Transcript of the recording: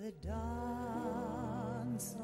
The dance